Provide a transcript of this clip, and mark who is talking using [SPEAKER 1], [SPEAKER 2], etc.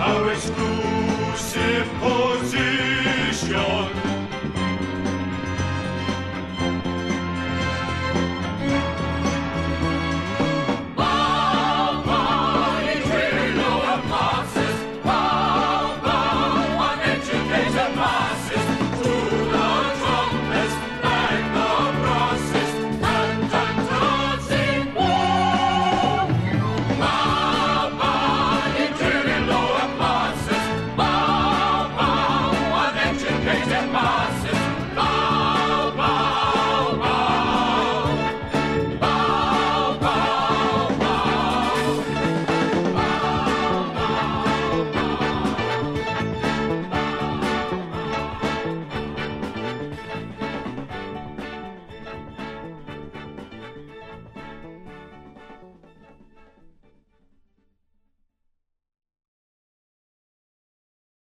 [SPEAKER 1] Our exclusive position.